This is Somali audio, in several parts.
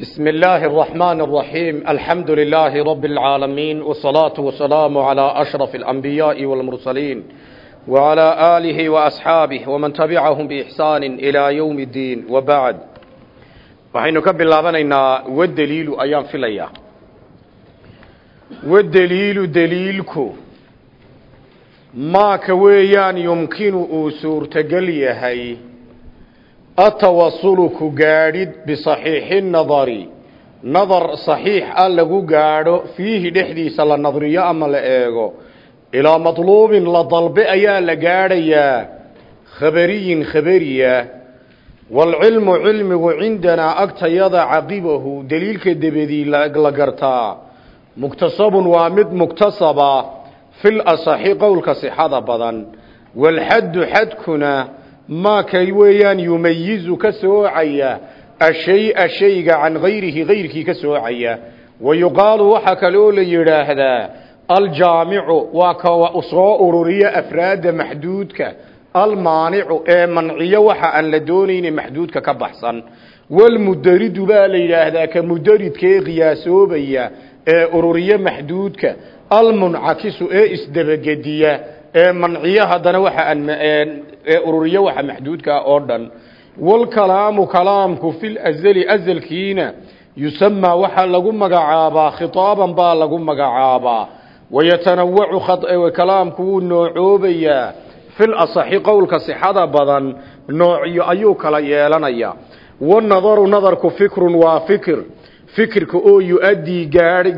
بسم الله الرحمن الرحيم الحمد لله رب العالمين والصلاة والسلام على أشرف الأنبياء والمرسلين وعلى آله وأصحابه ومن تبعهم بإحسان إلى يوم الدين وبعد وحين كبل لابننا والدليل أيام في الليا والدليل دليلك ما كويان يمكن أسور تقليهي atawasulu ku gaadhid bisaxiixi nadari nadar saxiix a lagu gaadho fiihi dhexdiisa la nadriyo ama la eego ilaa matluubin la dalbe ayaa la gaadhayaa khabariyin khabariya waalcilmu cilmigu cindanaa agtayada caqibahu deliilka debedii la gartaa muktasabun waa mid muktasaba fil asaxi qowlka sixada badan waalxaddu xadkuna maa kay weeyaan yumayizu ka soocaya ashaya shayga can gayrihi gayrkii ka soocaya wa yuqaalu waxaa kale oo la yidhaahdaa aljaamicu waa ka soo ururiya afraadda maxduudka almaanicu ee manciyo waxa aan la doonayne maxduudka ka baxsan walmudaridu baa la yidhaahdaa ka mudaridkaee qiyaasoobaya ee ururiya maxduudka almuncakisu ee isdabagediya ee manciyo haddana waxa aan ee ururiyo waxa maxduudka oo dhan. Walkalaamu kalaamku fil azali azalkiina yusamaa waxaa lagu magacaabaa khitaaban baa lagu magacaabaa. Wayatanawacu kalaamku wuu noocoobayaa. Fil asaxi qowlka sixada badan noocyo ayuu kala yeelanayaa. Wanadaru nadarku fikrun waa fikir. Fikirka oo yu-addii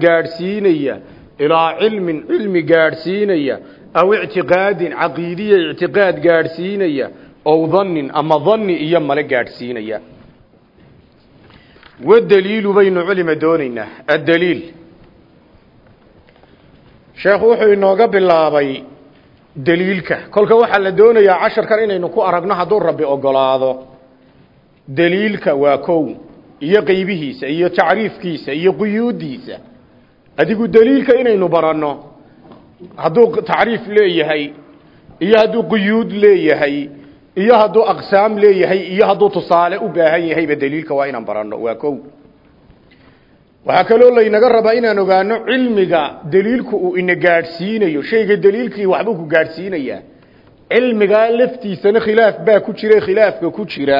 gaadhsiinaya. Ilaa cilmin cilmi gaadhsiinaya aw ictiqaadin caqiidiya ictiqaad gaadhsiinaya ow dhannin ama dhanni iyo male gaadhsiinaya. Wadaliilu baynu culima doonaynaa addaliil. Sheekhu wuxuu inooga bilaabay daliilka. Kolka waxaa la doonayaa casharkan inaynu ku aragno hadduu rabbi ogolaado. Daliilka waa kow iyo qeybihiisa iyo tacriifkiisa iyo quyuuddiisa. Adigu daliilka inaynu baranno hadduu tacriif leeyahay iyo hadduu quyuud leeyahay iyo hadduu aqsaam leeyahay iyo hadduu tusaale u baahan yahayba daliilka waa inaan baranno waa kow. Waxaa kaloo laynaga rabaa inaan ogaano cilmiga daliilku uu ina gaadhsiinayo. Shayga daliilkii waxbuu ku gaadhsiinayaa. Cilmigaa laftiisana khilaaf baa ku jira khilaafka ku jira.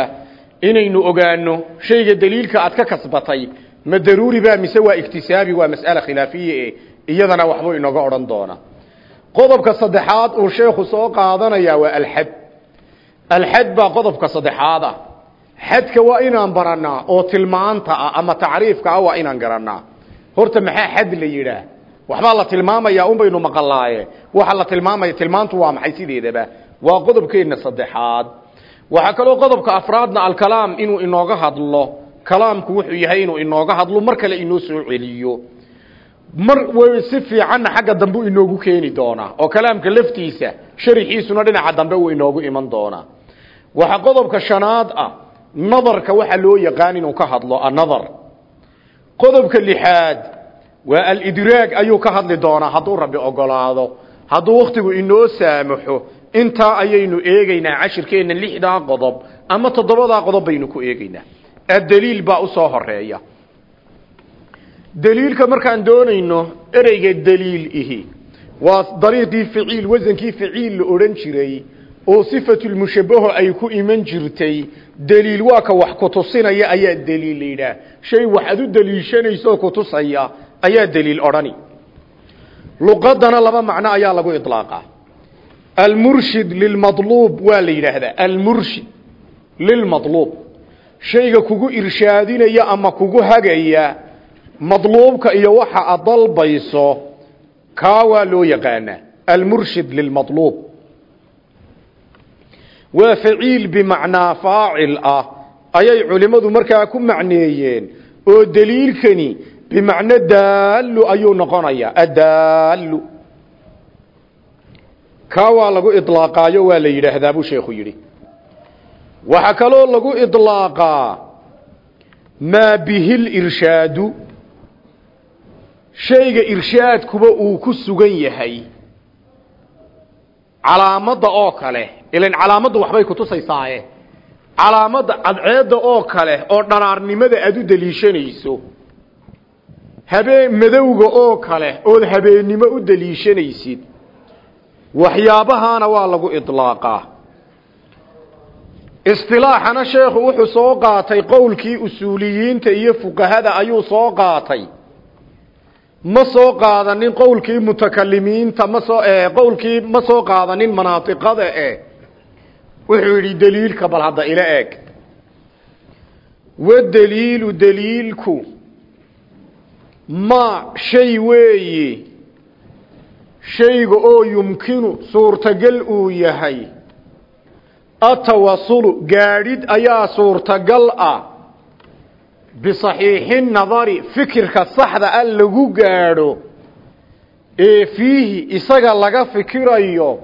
Inaynu ogaano shayga daliilka aad ka kasbatay ma daruuri baa mise waa iktisaabi waa mas'ale khilaafiye iyadana waxbuu inooga odhan doonaa. Qodobka saddexaad uu sheekhu soo qaadanayaa waa alxad. Alxad baa qodobka saddexaad ah xadka waa inaan baranaa oo tilmaanta ah ama tacriifka ah waa inaan garanaa horta maxaa xad la yidhaah? Waxbaa la tilmaamayaa un baynu maqalaaye waxa la tilmaamaya tilmaantu waa maxay sideedaba? Waa qodobkeenna saddexaad. Waxaa kaloo qodobka afraadna alkalaam inuu inooga hadlo. Kalaamku wuxuu yahay inuu inooga hadlo mar kale inoo soo celiyo mar si fiicanna xagga dambe inoogu keeni doonaa oo kalaamka laftiisa sharixiisuna dhinaca dambe uu inoogu iman doonaa. Waxaa qodobka shanaad ah nadarka waxa loo yaqaan inuu ka hadlo anadar. Qodobka lixaad waa alidraag ayuu ka hadli doonaa hadduu rabbi ogolaado hadduu wakhtigu inoo saamaxo intaa ayaynu eegaynaa cashirkeenna lixdaa qodob ama toddobadaa qodob baynu ku eegaynaa. Addaliil baa u soo horreeya daliilka markaan doonayno ereyga daliil ihi. Waa dariiqii ficiil wasankii ficiil la odhan jiray oo sifatulmushabaho ay ku iman jirtay daliil waa ka wax kutusinaya ayaa daliil la yidhaah. Shay wax ad u daliishanaysaoo kutusaya ayaa daliil odhani. Luqadana laba macno ayaa lagu iطlaaqa almurshid lilmaluub waa la yidhaahdaa. Almurshid lilmaluub shayga kugu irshaadinaya ama kugu hagaya madluubka iyo waxa ad dalbayso kaa waa loo yaqaanaa almurshid lilmaluub waa faciil bimacnaa faacil ah ayay culimmadu markaa ku macneeyeen oo daliilkani bimacno daallu ayuu noqonayaa addaallu kaa waa lagu idlaaqaayo waa la yidhaahdaa buu sheekhu yidhi. Waxaa kaloo lagu idlaaqaa maa bihi lirshaadu shayga irshaadkuba uu ku sugan yahay. Calaamadda oo kale ilan calaamaddu waxbay kutusaysaaye calaamadda cadceedda oo kale oo dharaarnimada aad u deliishanayso. Habeen madowga oo kale ood habeennimo u deliishanaysid. Waxyaabahaana waa lagu idlaaqaa. Istilaaxana sheekhu wuxuu soo qaatay qowlkii usuuliyiinta iyo fuqahada ayuu soo qaatay ma soo qaadanin qowlkii mutakalimiinta ma soo qowlkii ma soo qaadanin manaatiqada e wuxuu yidhi deliilka bal hadda ila eeg. Wadeliilu deliilku ma shay weeye shayga oo yumkinu suurtagal uu yahay. Atawasulu gaadhid ayaa suurtagal ah bisaxiixi nadari fikirka saxda a lagu gaadho ee fiihi isaga laga fikirayo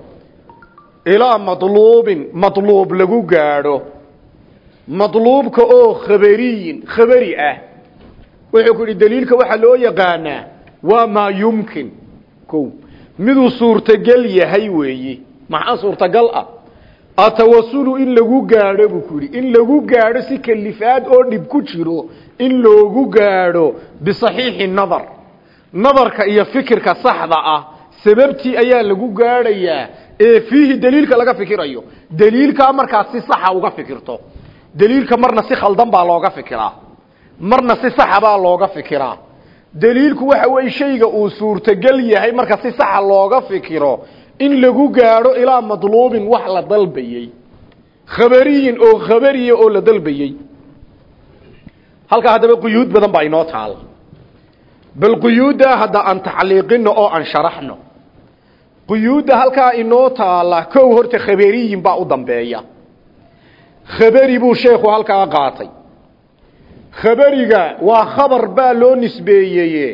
ilaa madluubin madluub lagu gaadho. Madluubka oo khabariyin khabari ah. Wuxuu ku yidhi daliilka waxaa loo yaqaanaa waa maa yumkin. Ko miduu suurtagal yahay weeyi. Maxaa suurtagal ah atawasulu in lagu gaadho buu ku yidhi. In lagu gaadho si kalifaad oo dhib ku jiro in loogu gaadho bisaxiixi nadar. Nadarka iyo fikirka saxda ah sababtii ayaa lagu gaadhayaa ee fiihi daliilka laga fikirayo. Daliilkaa markaad si saxa uga fikirto. Daliilka marna si khaldan baa looga fikiraa. Marna si saxa baa looga fikiraa. Daliilku waxa weeye shayga uu suurtagal yahay marka si saxa looga fikiro in lagu gaadho ilaa madluubin wax la dalbayey. Khabariyin oo khabariya oo la dalbayey. Halkaa haddaba quyuud badan baa inoo taal. Bal quyuuddaa hadda aan tacliiqino oo aan sharaxno quyuudda halkaa inoo taala kow horta khabariyin baa u dambeeya. Khabari buu sheekhu halkaa qaatay. Khabariga waa khabar baa loo nisbeeyeye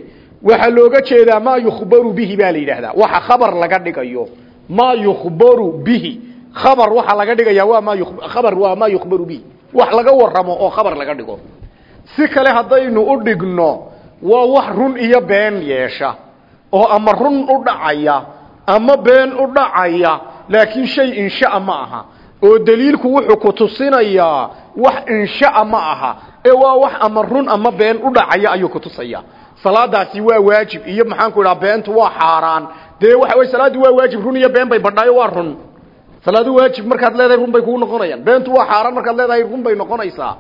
waxaa looga jeedaa maa yukhbaru bihi baa la yidhaahdaa. Waxa khabar laga dhigayo. Maa yukhbaru bihi. Khabar waxaa laga dhigaya waa maa khabar waa maa yukhbaru bihi. Wax laga waramo oo khabar laga dhigo. Si kale haddaynu u dhigno waa wax run iyo been yeesha. Oo ama run u dhacaya ama been u dhacaya laakiin shay inshaa ma aha. Oo daliilku wuxuu ku tusinayaa wax inshaa ma aha. Ee waa wax ama run ama been u dhacaya ayuu ku tusaya salaadaasi waa waajib iyo maxaan ku idhaha beentu waa xaaraan. Dee waxa wey salaaddu waa waajib run iyo been bay badhaayo waa run. Salaadu waajib markaad leedahay run bay kugu noqonayaan. Beentu waa xaaraan markaad leedahay run bay noqonaysaa.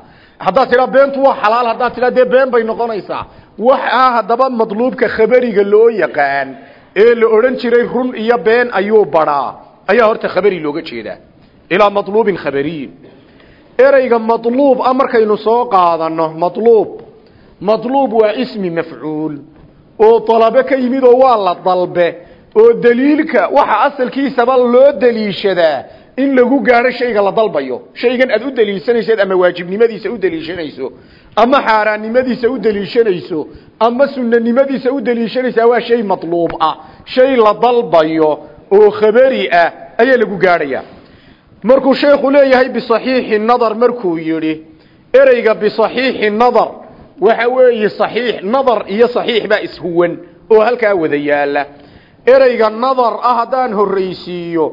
Haddaad tidhaa beentu waa xalaal haddaad tidhaa dee been bay noqonaysaa. Waxa haddaba madluubka khabariga loo yaqaan ee la odhan jiray run iyo been ayuu badhaa ayaa horta khabari looga jeedaa. Ilaa madluubin khabariyin ereyga madluub a markaynu soo qaadano madluub madluub waa ismi mafcuul. Oo dalabo ka yimid oo waa la dalbe. Oo daliilka waxa asalkiisaba loo daliishadaa in lagu gaadho shayga la dalbayo. Shaygan aad u daliishanayseed ama waajibnimadiisa u daliishanayso ama xaaraannimadiisa u daliishanayso ama sunanimadiisa u daliishanaysaa waa shay matluub ah. Shay la dalbayo oo khabari ah ayaa lagu gaadhaya markuu sheekhu leeyahay bisaxiixi nadar markuu yidhi ereyga bisaxiixi nadar waxa weeye saxiix nadar iyo saxiix baa ishuwan oo halkaa wada yaalla ereyga nadar ah haddaan horraysiiyo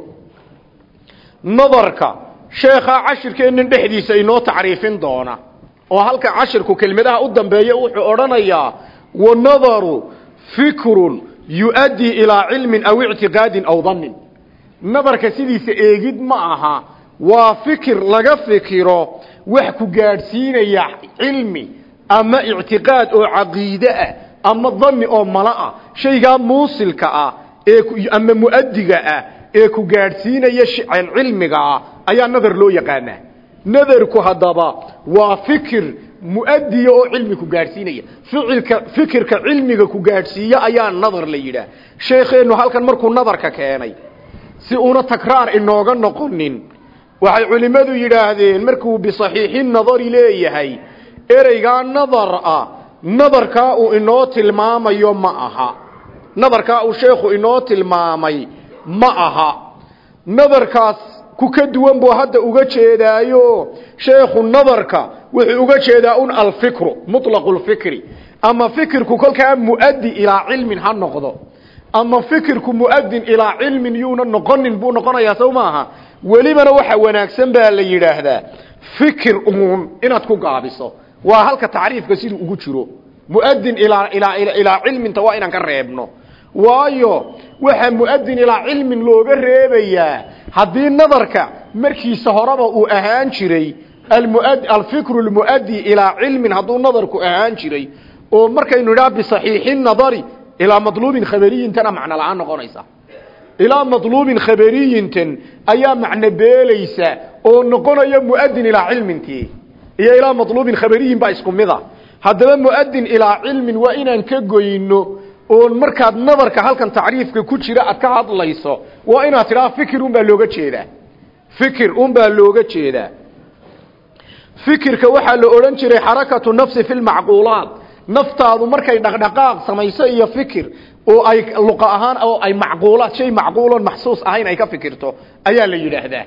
nadarka sheekhaa cashirkeennan dhexdiisa inoo tacriifin doona oo halka cashirku kelmadaha u dambeeya wuxuu odhanayaa wanadaru fikrun yu-addii ilaa aw ictiqaadin aw dannin. Nadarka sidiisa eegid ma aha waa fikir laga fikiro wax ku gaadhsiinaya cilmi ama ictiqaad oo caqiide ah ama dani oo mala ah shaygaa muusilka ah ee ama muadiga ah ee ku gaadhsiinaya cilmiga ah ayaa nadar loo yaqaanaa nadarku haddaba waa fikir muadiya oo cilmi ku gaadhsiinaya. Ficilka fikirka cilmiga ku gaadhsiiya ayaa nadar la yidhaah. Sheekheenu halkan markuu nadarka keenay si una takraar inooga noqonin waxay culimmadu yidhaahdeen markuu bisaxiixi nadari leeyahay ereygaa nadar ah nadarkaa uu inoo tilmaamayo ma aha. Nadarkaa uu sheekhu inoo tilmaamay ma aha. Nadarkaas ku ka duwan buu hadda uga jeedaayo. Sheekhu nadarka wuxuu uga jeedaa un alfikru muطlaqu lfikri ama fikirku kolkaa muaddi ilaa cilmin ha noqdo. Ama fikirku muadin ilaa cilmin yuuna noqonin buu noqonayaa sow maaha welibana waxa wanaagsan baa la yidhaahdaa. Fikir uun inaad ku gaabiso waa halka tacriifka siduu ugu jiro. Muadin ilaa ilaa ilaa cilminta waa inaan ka reebno. Waayo waxa muadin ilaa cilmin looga reebayaa haddii nadarka markiisa horeba uu ahaan jiray alfikru lmuadi ilaa cilmin hadduu nadarku ahaan jiray oo markaynu idhaha bisaxiixi nadari ilaa madluubin khabariyintana macno la'aan noqonaysa. Ilaa madluubin khabariyintan ayaa macno beelaysa oo noqonaya muadin ilaa cilmintii iyo ilaa madluubin khabariyin baa isku mid a haddaba muadin ilaa cilmin waa inaan ka goyno oo markaad nadarka halkan tacriifka ku jira aad ka hadlayso waa inaad tidhaha fikir unbaa looga jeedaa. Fikir unbaa looga jeedaa. Fikirka waxaa la odhan jiray xarakatu nafsi fi lmacquulaat naftaadu markay dhaqdhaqaaq samayso iyo fikir oo ay luqa ahaan oo ay macquulaad shay macquuloon maxsuus ahayn ay ka fikirto ayaa la yidhaahdaa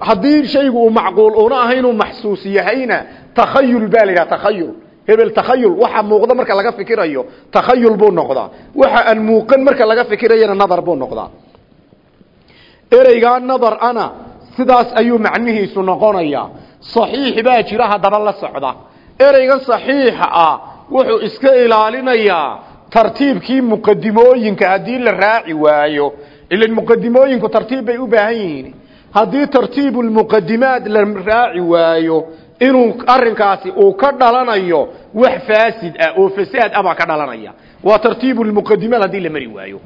haddii shaygu uu macquul una ahayn uu maxsuus yahayna takhayul baa la yidhaha takhayul hebel takhayul waxa muuqda marka laga fikirayo takhayul buu noqdaa. Waxa aan muuqan marka laga fikirayana nadar buu noqdaa. Ereygaa nadar ana sidaas ayuu macnihiisu noqonayaa. Saxiix baa jira haddaba la socda. Ereygan saxiixa ah wuxuu iska ilaalinayaa tartiibkii muqadimooyinka haddii la raaci waayo. Ilan muqadimooyinku tartiib bay u baahan yihiin haddii tartiibu lmuqadimaat la raaci waayo inuu arinkaasi uu ka dhalanayo wax faasid ah oo fasaad ah ka dhalanaya. Waa tartiibu lmuqadimaat haddii la mari waayo.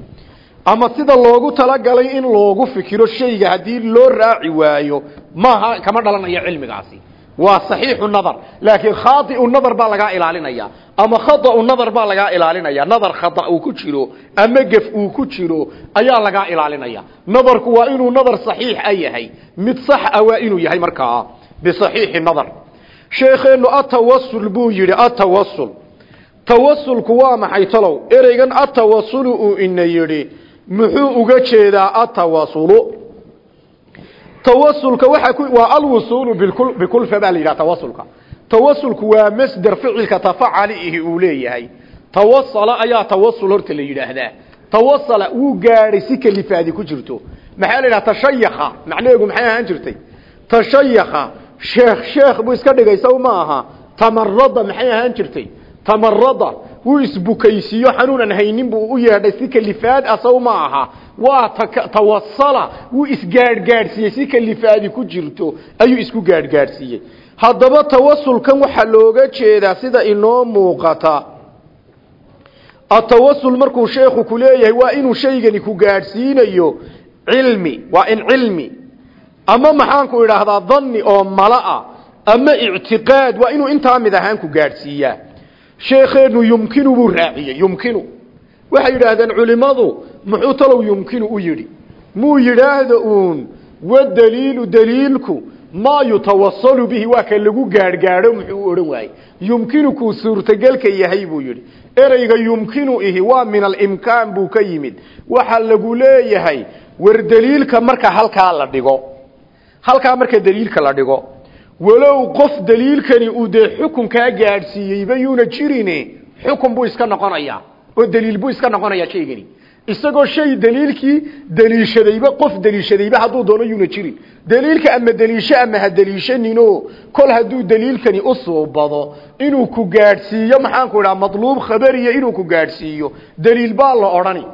Ama sida loogu talagalay in loogu fikiro shayga haddii loo raaci waayo maaha kama dhalanayo cilmigaasi waa saxiixu nadar. Laakiin khaaiu nadar baa lagaa ilaalinaya. Ama khatau nadar baa lagaa ilaalinaya. Nadar khata uu ku jiro ama gef uu ku jiro ayaa lagaa ilaalinaya. Nadarku waa inuu nadar saxiix a yahay. Mid sax a waa inuu yahay markaa bisaxiixi nadar. Sheekheenu atawasul buu yidhi atawasul tawasulku waa maxay talow? Ereygan atawasulu uu ina yidhi muxuu uga jeedaa atawasulu tawasulka waxa ku waa alwusuulu bikul bikulfa baa la yidhaha tawasulka tawasulku waa masder ficilka tafacalihi uu leeyahay. Tawasala ayaa tawasul horta la yidhaahdaa. Tawasala wuu gaadhay si kalifaadi ku jirto. Maxaa la yidhaha macnaheegu maxay ahaan jirtay? Tashayakha. Sheekh sheekh buu iska dhigay saw ma aha. Tamarada maxay ahaan jirtay? Tamarada wuu isbukaysiiyo xanuunan haynin buu u yeedhay. Si kalifaad ah ma aha. Waa tawasala wuu isgaadhgaadhsiiyey. Si kalifaadi ku jirto ayuu isku gaadhgaadhsiiyey. Haddaba tawasulkan waxaa looga jeedaa sida inoo muuqata. Atawasul markuu sheekhu ku leeyahay waa inuu shaygani ku gaadhsiinayo cilmi. Waa in cilmi. Ama maxaanku idhaahdaa dhanni oo malaa. Ama ictiqaad. Waa inuu intaa mid ahaan ku gaadhsiiyaa sheekheenu yumkinu buu raaciyey yumkinu. Waxay yidhaahdeen culimmadu muxuu talow yumkinu u yidhi? Muu yidhaahda uun wadaliilu daliilku maa yutawasalu bihi waa ka lagu gaadhgaadho muxuu u odhan waayey. Yumkinu kuu suurtagelka yahay buu yidhi. Ereyga yumkinu ihi waa min alimkaan buu ka yimid. Waxaa lagu leeyahay war daliilka marka halkaa la dhigo. Halkaa marka daliilka la dhigo walow qof daliilkani uu dee xukunkaa gaadhsiiyeyba yuuna jirin xukun buu iska noqonayaa oo daliil buu iska noqonayaa shaygani isagoo shay daliilkii daliishadayba qof daliishadayba hadduu doono yuuna jirin. Daliilka ama daliisho ama ha daliishanino kol hadduu daliilkani u suubado inuu ku gaadhsiiyo maxaanku idhaha madluub khabariya inuu ku gaadhsiiyo daliil baa la odhani.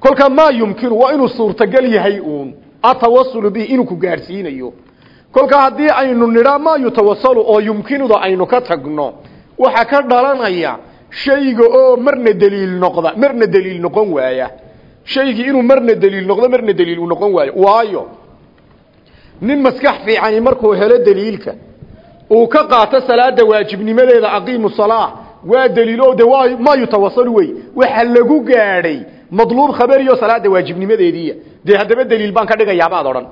Kolka maa yumkinu waa inuu suurtagal yahay uun atawasulu bihi inuu ku gaadhsiinayo kolka haddii aynu nidhaa maa yutawasalu oo yumkinuda aynu ka tagno waxaa ka dhalanaya shayga oo marna daliil noqda marna daliil noqon waaya. Shaygii inuu marna daliil noqdo marna daliil uu noqon waayo. Waayo nin maskax fiicani markuu helo daliilka uu ka qaato salaada waajibnimadeeda aqiimu salaa waa daliilo de waa ma yutawasalu wey. Waxa lagu gaadhay madluub khabariyo salaada waajibnimadeediiya. Dee haddaba daliil baan ka dhigayaaba ad odhan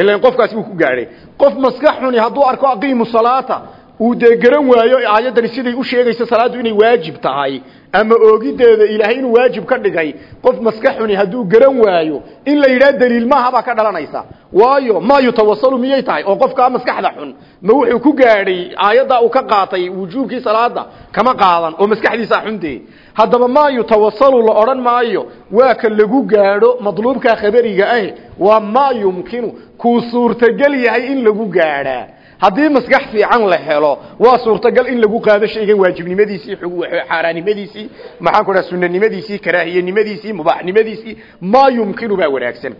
ilan qofkaasi uu ku gaadhay qof maskax xuni hadduu arko aqiimu salaata uu dee garan waayo aayaddani siday u sheegayso salaaddu inay waajib tahay ama oogideeda ilaahay inuu waajib ka dhigay qof maska xuni hadduu garan waayo in la yidhaha daliil maaha baa ka dhalanaysa. Waayo maa yutawasalu miyay tahay? oo qofkaa maskaxda xun ma wuxuu ku gaadhay aayaddaa uu ka qaatay wujuubkii salaada kama qaadan oo maskaxdiisaa xuntee haddaba maa yutawasalu la odhan maayo waa ka lagu gaadho madluubkaa khabariga ah waa maa yumkinu. Kuu suurtagel yahay in lagu gaadhaa haddii maskax fiican la helo waa suurtagal in lagu qaado shaygan waajibnimadiisii xaaraannimadiisii maxaan ku dhaha sunanimadiisii karaahiyanimadiisii mubaaxnimadiisii maa baa wanaagsan.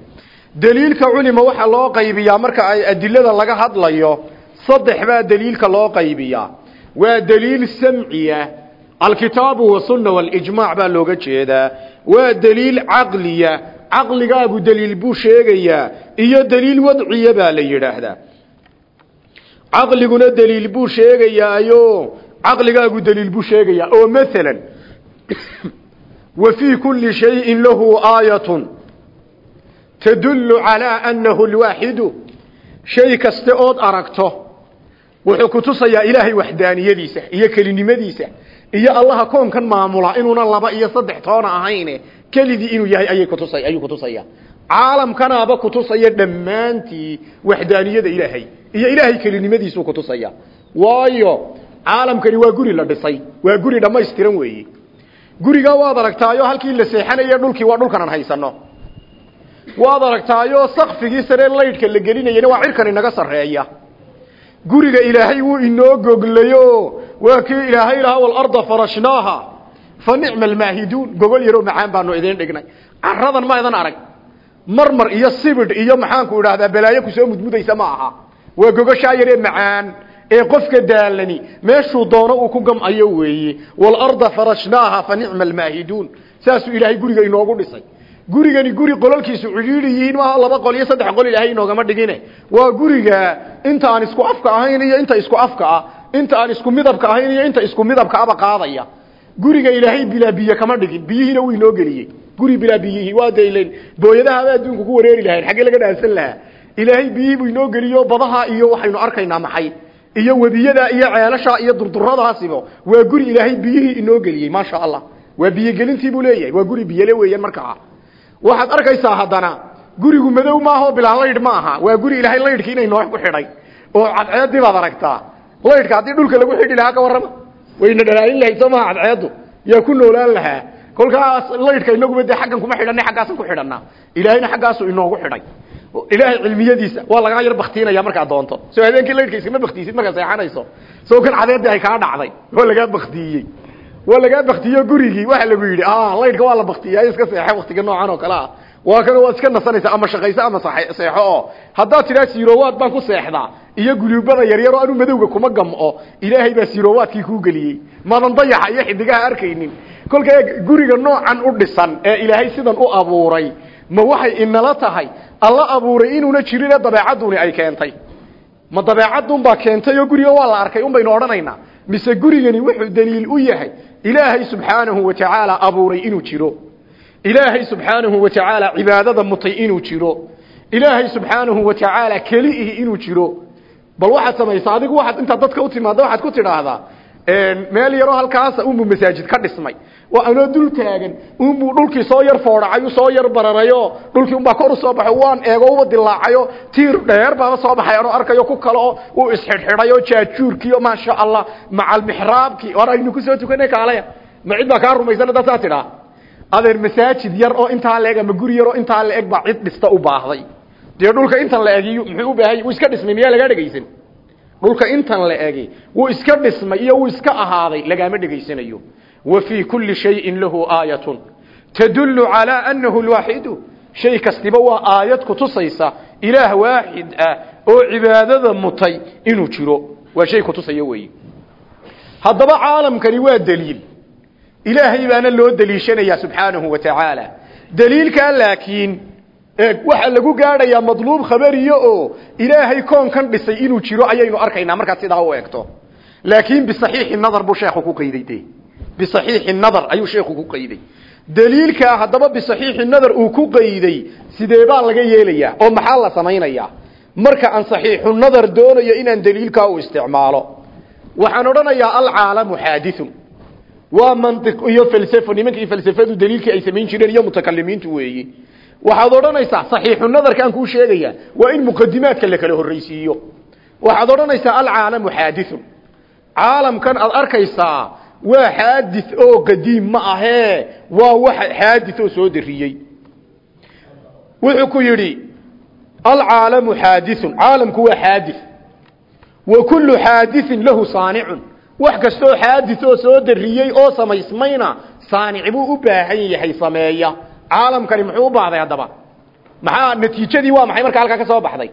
Daliilka culima waxaa loo qaybiyaa marka ay adilada laga hadlayo saddex baa daliilka loo qaybiyaa. Waa daliil samciya alkitaabu wasunna walijmaac baa looga jeedaa. Waa daliil caqliya caqligaagu daliil buu sheegayaa iyo daliil wadciya baa la yidhaahdaa caqliguna daliil buu sheegayaayo. Caqligaagu daliil buu sheegayaa. Oo maalan wa fii kulli shayin lahu aayatun tadullu calaa annahu lwaaxidu shay kaste ood aragto wuxuu ku tusayaa ilaahay waxdaaniyadiisa iyo kelinimadiisa iyo allaha koonkan maamula inuuna laba iyo saddex toona ahayne kelidii inuu yahay ayuu kutusaya caalamkanaaba kutusaya dhammaantii waxdaaniyada ilaahay. Iyo ilaahay kelinimadiisuu kutusaya waayo caalamkani waa guri la dhisay. Waa guri dhammaystiran weeye gurigaa waad aragtaayo halkii la seexanaye dhulkii waa dhulkan aan haysano waad aragtaayo sakfigii saree laydhka la gelinayana waa cirkan inaga sarreeya. Guriga ilaahay wuu inoo goglayo waa kii ilaahay lahaa walarda farashnaaha fa nicma almaahiduun gogol yaroo macaan baanu idiin dhignay. Caradan ma idan arag marmar iyo sibidh iyo maxaanku idhaahdaa balaayo ku soo mudmudaysa ma aha. Waa gogoshaa yaree macaan ee qofka daalani meeshuu doono uu ku gamcayo weeye walarda farashnaaha fa nicma almaahiduun saasuu ilaahay guriga inoogu dhisay. Gurigani guri qolalkiisu cidhiidhi yihiin maaha laba qol iyo saddex qol ilaahay inoogama dhigine. Waa guriga inta aan isku afka ahayn iyo inta isku afka ah inta aan isku midabka ahayn iyo inta isku midabka aba qaadaya. Guriga ilaahay bilaa biyo kama dhigin biyihiina wuu inoo geliyey guri bilaa biyihii waa daylen booyadahaaba adduunku ku wareeri lahayn xaggee laga dhaansan lahaa. Ilaahay biyihii buu inoo geliyo badaha iyo waxaynu arkaynaa maxay. Iyo webiyada iyo ceelasha iyo durduradaasiba waa guri ilaahay biyihii inoo geliyey maasha allah. Waa biyogelintii buu leeyahay waa guri biyole weeyaan markaa waxaad arkaysaa haddana gurigu madow maaha oo bilaa laydh ma aha. Waa guri ilaahay laydhkii inay noox ku xidhay. Oo cadceeddii baad aragtaa. Laydhka haddii dhulka lagu xidhi lahaa ka warrama. Wayna dhalaalin lahayd soo maha cadceeddu. Yaa ku noolaan lahaa kolkaas laydhka inaguba dee xaggan kuma xidhanay xaggaasan ku xidhanaa. Ilaahayna xaggaasu inoogu xidhay. Ilaahay cilmiyadiisa waa lagaa yar baktiinaya markaad doonto soo habeenkii laydhka iskama baktiisid markaad seexanayso. Soo kan cadeedii ay kaa dhacday. Waa lagaa baktiyey waa lagaa baktiyo gurigii waxa lagu yidhi laydhka waa la baktiyaa iska seexe waktiga noocan oo kale ah. Waa kan waad iska nasanaysa ama shaqayso ama seexo oo. Haddaad tidhaa sirowaad baan ku seexdaa iyo guluubada yaryar oo anu madowga kuma gamco ilaahay baa sirowaadkii kuu geliyey. Maadan dayaxa iyo xidigaha arkaynin. Kolka guriga noocan u dhisan ee ilaahay sidan u abuuray ma waxay inala tahay? Alla abuuray inuuna jirine dabeecaduni ay keentay. Ma dabeecadunbaa keentay oo guriga waa la arkay un baynu odhanaynaa mise gurigani wuxuu daliil u yahay? Ilaahay subxaanahu wa tacaala abuuray inuu jiro. Ilaahay subxaanahu wa tacaala cibaadada mutay inuu jiro. Ilaahay subxaanahu wa tacaala keliihi inuu jiro bal waxaad samaysaa adigu waxaad intaad dadka u timaadda waxaad ku tidhaahdaa meel yaroo halkaasa unbuu masaajid ka dhismay. Anoo dul taagan unbuu dhulkii soo yar foodhacayu soo yar bararayo dhulkii unbaa kor u soo baxay waan eego uba dilaacayo tiir dheer baaba soo baxay anoo arkayo ku kale oo uu isxidhxidhayo jaajuurkiiyo maasha allah macalmixraabkii or aynu ku soo tukanay kaalaya. Ma cid baa kaa rumaysan haddaa saa tidhaa. Adeer masaajid yar oo intaa la eg ama guri yar oo intaa la baa cid dhista u baahday dee dhulka intan la egiy muxuu u baahay wuu iska dhismay miyaa lagaa dhegaysan dhulka intan la egi wuu iska dhismay iyo wuu iska ahaaday lagaama dhegaysanayo. Wa fii kulli shayin lahu aayatun. Tadullu calaa annahu lwaaxidu shay kastiba waa aayad kutusaysa ilaah waaxid ah oo cibaadada mutay inuu jiro. Waa shay kutusaya weeye. Haddaba caalamkani waa daliil. Ilaahay baana loo daliishanayaa subxaanahu wa tacaala. Daliilkaa laakiin waxaa lagu gaadhayaa madluub khabariyo oo ilaahay koonkan dhisay inuu jiro ayaynu arkaynaa markaad sidaa u egto laakiin bisaxiixi nadar buu sheekhu ku qayday de bisaxiixi nadar ayuu sheekhu ku qayday. Daliilkaa haddaba bisaxiixi nadar uu ku qayday sidee baa laga yeelayaa? Oo maxaa la samaynayaa? Marka aan saxiixu nadar doonayo inaan daliilkaa u isticmaalo. Waxaan odhanayaa alcaalamu xaadithun waa mantiq iyo falsafo. Nimankii falsafadu daliilkii ay samayn jireen iyo mutakalimiintu weeyi waxaad odhanaysaa saxiixu nadarkaan kuu sheegaya waa in muqadimaadka la kala horreysiiyo waxaad odhanaysaa alcaalamu xaadithun. Caalamkan aad arkaysaa waa xaadith oo qadiim ma ahee waa wax xaadith oo soo dariyey wuxuu ku yidhi alcaalamu xaadithun. Caalamku waa xaadith. Wa kullu xaadithin lahu saanicun wax kastoo xaadith oo soo dariyey oo samaysmayna saanic u baahan yahay sameeya caalamkani muxuu u baahday haddaba? Maxaa natiijadii waa maxay marka halkaa ka soo baxday?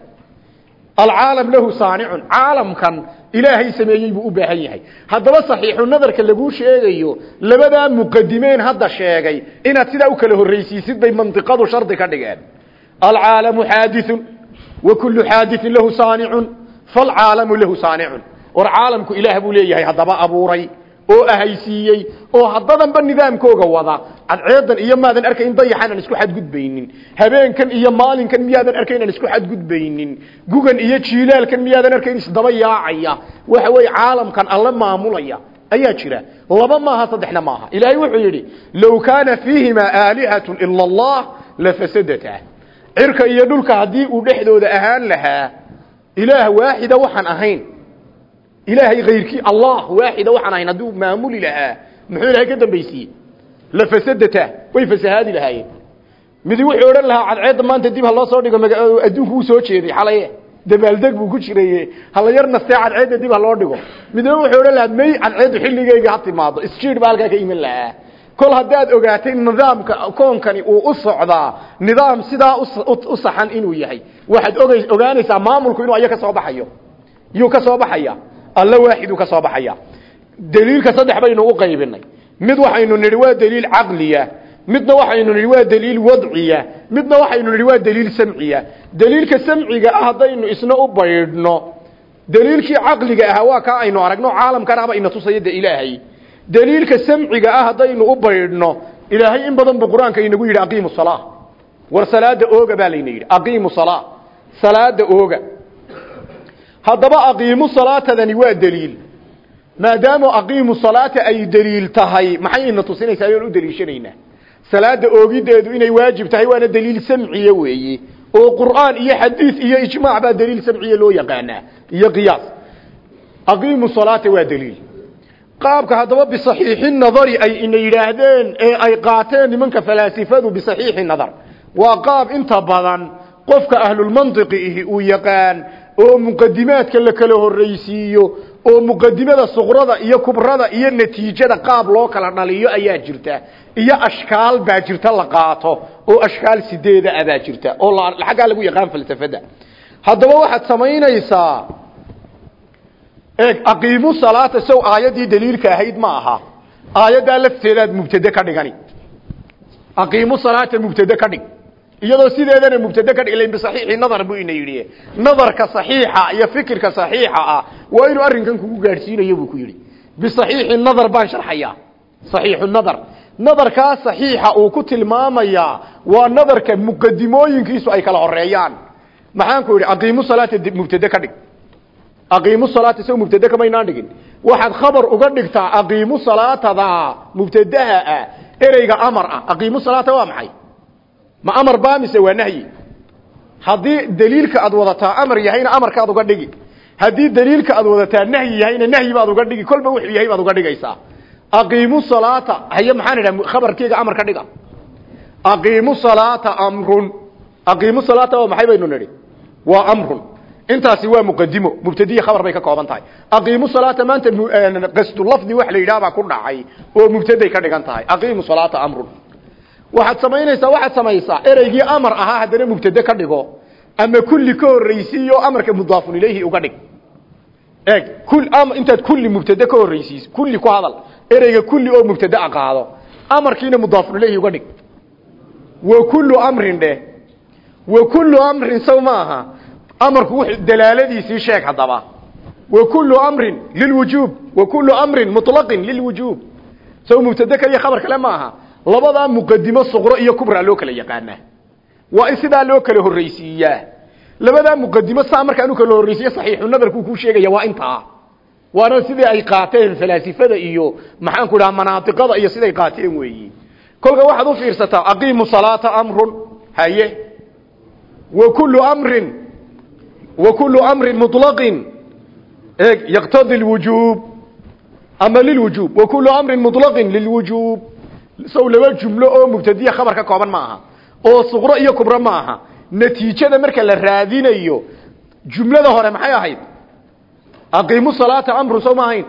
Alcaalam lahu saanicun caalamkan ilaahay sameeyey buu u baahan yahay. Haddaba saxiixu nadarka laguu sheegayo labadaa muqadimeen hadda sheegay inaad sidaa u kala horreysiisid bay mandiqadu shardi ka dhigeen. Alcaalamu xaadithun wa kullu xaadithin lahu saanicun falcaalamu lahu saanicun war caalamku ilaah buu leeyahay haddaba abuuray oo ahaysiiyey oo haddadanba nidaamkooga wada cadceedan iyo maadan arkayn dayaxan aan isku xadgudbaynin habeenkan iyo maalinkan miyaadan arkayn aan isku xadgudbaynin gugan iyo jiilaalkan miyaadan arkayn isdaba yaacaya waxa weeye caalamkan alla maamulaya ayaa jira. Laba maaha saddexna maaha. Ilaahay wuxuu yidhi low kaana fiihimaa aalihatun ila allah lafasadata cirka iyo dhulka haddii uu dhexdooda ahaan lahaa ilaah waaxida waxaan ahayn ilaahay kayrkii allah waaxida waxaan ahayn hadduu maamuli lahaa muxuu ilahay ka dambaysiiyey lafasadata way fasahaadi lahaayeen. Midi wuxuu odhan lahaa cadceedda maanta dib ha loo soo dhigo adduunku uu soo jeeday xalaye. Dabaaldeg buu ku jiraye hala yar nastee cadceedda dib ha loo dhigo. Midna wuxuu odhan lahaa may cadceeddu xilligeyga ha timaado. Isjiir baa halkaa ka iman lahaa. Kol haddaad ogaatay nidaamka koonkani uu u socdaa nidaam sidaa u saxan inuu yahay. Waxaad oga ogaanaysaa maamulku inuu aya ka soo baxayo. Yuu ka soo baxaya alla waaxiduu ka soo baxaya. Daliilka saddex baynu u qaybinay. Mid waxaynu nidhi waa daliil caqliya midna waxaynu nidhi waa daliil wadciya midna waxaynu nidhi waa daliil samciya. Daliilka samciga ah haddaynu isna u baydhno daliilkii caqliga ahaa waa kaa aynu aragno caalamkan aba ina tusaya de ilaahay. Daliilka samciga ah haddaynu u baydhno ilaahay in badan buu inagu yidhi aqiimu war salaada ooga baa layna yidhi aqiimu salaa salaada ooga haddaba aqiimu salaatadani waa daliil. Maadaama aqiimu salaata ay daliil tahay maxay ina tusinaysaa ayaan u daliishanaynaa? Salaada oogideedu inay waajib tahay waana daliil samciye weeye oo qur'aan iyo xadiid iyo ijmaac baa daliil samciye loo yaqaanaa. Iyo qiyaas. Aqiimu salaata waa daliil. Qaabka haddaba bisaxiixi nadari ay ina yidhaahdeen ee ay qaateen nimanka falaasifadu bisaxiixi nadar. Waa qaab inta badan qofka ahlulmantiqi ihi uu oo muqadimaadka la kala horreysiiyo oo muqadimada suqrada iyo kubrada iyo natiijada qaab loo kala dhaliyo ayaa jirta iyo ashkaal baa jirta la qaato oo ashkaal sideeda ah baa jirta oo xaggaa lagu yaqaan falsafada. Haddaba waxaad samaynaysaa aqiimu salaata sow aayaddii daliilka ahayd ma aha. Aayaddaa lafteedaad mubtade ka dhigani. Aqiimu salaata mubtade ka dhig iyadoo sideedana mubtade ka dhig ilain bisaxiixi nadar buu ina yidhi. Nadarka saxiixa iyo fikirka saxiixa ah waa inuu arrinkan kugu gaadhsiinayo buu ku yidhi. Bisaxiixi nadar baan sharxayaa. Saxiixu nadar. Nadarkaa saxiixa uu ku tilmaamayaa waa nadarka muqadimooyinkiisu ay kala horeeyaan maxaan ku yidhi aqiimu salaata mubtade ka dhig. Aqiimu salaata soo mubtade kamaynaan dhigin. Waxaad khabar uga dhigtaa aqiimu salaatada mubtadaha ah ereyga amar ah. Aqiimu salaata waa maxay ma amar baa mise waa nahyi? Haddii daliilka aad wadataa amar yahayna amarkaad uga dhigi. Haddii daliilka aad wadataa nahyi yahayna nahyi baad uga dhigi. Kolba wuxuu yahay baad uga dhigaysaa. Aqiimu salaata haye maxaan idhaha khabarkeyga amar ka dhiga. Aqiimu salaata amrun. Aqiimu salaata waa maxay baynu nidhi? Waa amrun. Intaasi waa muqadimo mubtadiye khabar bay ka kooban tahay. Aqiimu salaata maanta qasdu lafdi wax la yidhaha baa ku dhacay oo mubtaday ka dhigan tahay. Aqiimu salaata amrun waxaad samaynaysaa waxaad samaysaa ereygii amar ahaa haddana mubtade ka dhigo. Ama kulli ka horreysiiyo amarka mudaafun ilayhi uga dhig. Eeg intaad kulli mubtade ka horreysiis kulli ku hadal. Ereyga kulli oo mubtade a qaado. Amarkiina mudaafun ilayhi uga dhig. Wa kullu amrin dheh. Wa kullu amrin maaha amarku w dalaaladiisii sheeg haddaba. Wa kullu amrin lilwujuub. Wa kullu amrin muطlaqin lilwujuub. Sow mubtade kaliya khabar kale maaha labadaa muqadimo suqro iyo kubra loo kala yaqaanaa. Waa in sidaa loo kala horreysiiyaa labadaa muqadimo saa markaan u kala horreysiiye saxiixu nadarkuu kuu sheegaya waa intaa waana sidii ay qaateen falaasifada iyo maxaanku dhaha manaadiqada iyo siday qaateen weeyi. Kolka waxaad u fiirsataa aqiimu salaata amrun. Haye wa kullu amrin wa kullu amrin muطlaqin yaqtadi lwujuub ama lilwujuub. Wa kullu amrin muطlaqin lilwujuub sow laba jumlo oo mubtadiya khabar ka kooban ma aha oo suqro iyo kubro ma aha. Natiijada marka la raadinayo jumlada hore maxay ahayd? Aqiimu salaata amru soo ma ahayn.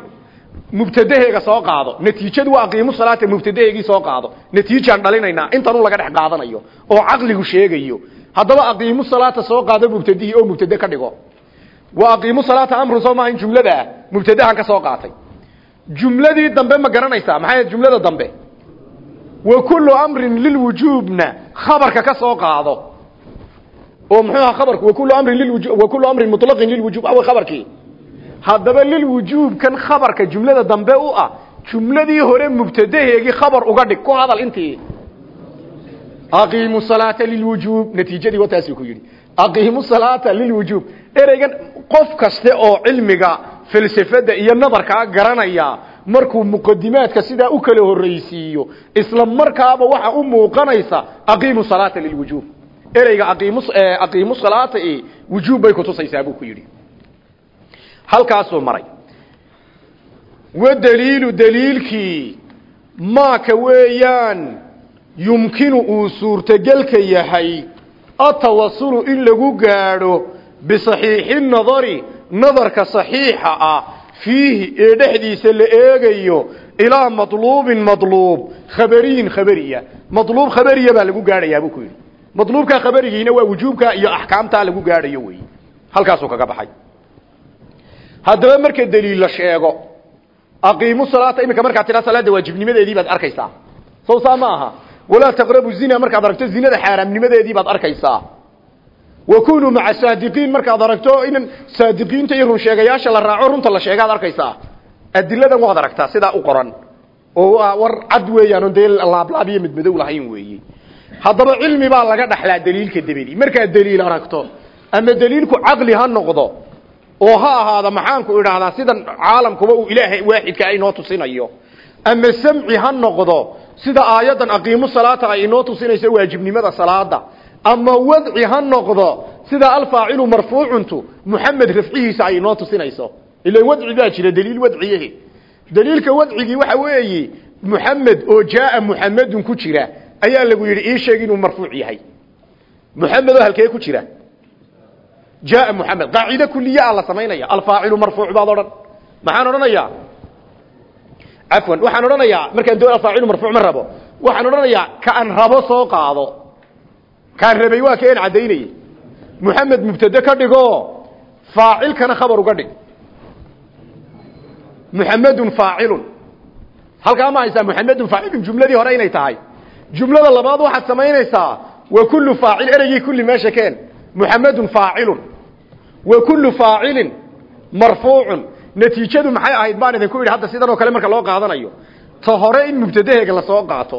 Mubtadaheega soo qaado. Natiijadu waa aqiimu salaata mubtadaheegii soo qaado. Natiijaan dhalinaynaa intanuu laga dhex qaadanayo oo caqligu sheegayo. Haddaba aqiimu salaata soo qaado mubtadihii oo mubtade ka dhigo. Wa aqiimu salaata amru soo ma ahayn jumladaa mubtadahan ka soo qaatay. Jumladii dambe ma garanaysaa maxay jumlada dambe wa kullu amrin lilwujuubna khabarka ka soo qaado. Oo muxuu ahaa khabarku? Wa kullu amrin lilwujub wa kullu amrin mutlaqin lilwujub aw khabarkii haddaba lilwujuub kan khabarka jumlada dambe u ah jumladii hore mubtadaheegii khabar uga dhig. Ku hadal intii. Aqiimu salaata lilwujuub natiijadii wataasuu ku yidhi. Aqiimu salaata lilwujuub ereygan qof kaste oo cilmiga falsafada iyo nadarkaa garanaya markuu muqadimaadka sidaa u kala horreysiiyo isla markaaba waxa u muuqanaysa aqiimu salaata lilwujuub. Ereyga aqiimu aqiimu salaata ee wujuub bay kutusaysaa buu ku yidhi. Halkaasuu maray. Wa daliilu daliilkii maaka weeyaan yumkinu uu suurtogelka yahay atawasulu in lagu gaadho bisaxiixi nadari nadarka saxiixa ah fiihi ee dhexdiisa la eegayo ilaa madluubin madluub khabariyin khabariya. Madluub khabariya baa lagu gaadhayaa buu ku yidhi. Madluubkaa khabarigiina waa wujuubka iyo axkaamtaa lagu gaadhayo wey halkaasuu kaga baxay. Haddaba marka daliil la sheego aqiimu salaata iminka markaad tidhaa salaada waajibnimadeedii baad arkaysaa. Sow saa ma aha. Walaa taqrabu zina markaad aragto zinada xaaraamnimadeedii baad arkaysaa wakunuu maca saadiqiin. Markaad aragto in saadiqiinta iyo runsheegayaasha la raaco runta la sheegaad arkaysaa. Adiladan waad aragtaa sidaa u qoran. Oo war cad weeyaan on dee laablaab iyo midmadow lahayn weeye haddaba cilmi baa laga dhaxlaa daliilka dabadi markaad daliil aragto ama daliilku caqli ha noqdo oo ha ahaada maxaanku idhaahdaa sidan caalamkuba uu ilaahay waaxidka inoo tusinayo. Ama samci ha noqdo sida aayaddan aqiimu salaata ay inoo tusinayso waajibnimada salaada ama wadci ha noqdo sida alfaacilu marfuucuntu muxamed rafcihiisa ay inoo tusinayso. Ilan wadci baa jira daliil wadciyahe daliilka wadcigii waxa weeye muxamed oo jaaa muxamedun ku jira ayaa lagu yidhi ii sheeg inuu marfuuc yahay. Muxamed oo halkee ku jira? Jaaa muxamed qaacide kuliyaa la samaynaya. Alfaacilu marfuuc baad odhan. Maxaan odhanayaa? Cafwan waxaan odhanayaa markaan doo alfaacilu marfuuc ma rabo. Waxaan odhanayaa kaan rabo soo qaado kaan rabay waa keen caddaynayay. Muxamed mubtade ka dhigo faacilkana khabar uga dhig. Muxamedun faacilun. Halkaa ma haysaa muxamedun faacilun? Jumladii hore inay tahay. Jumlada labaad waxaad samaynaysaa wa kullu faacil ereygii kulli meesha keen. Muxamedun faacilun. Wa kullu faacilin marfuucun. Natiijadu maxay ahayd baan idinku yidhi hadda sidan oo kale marka loo qaadanayo. Ta hore in mubtadaheega la soo qaato.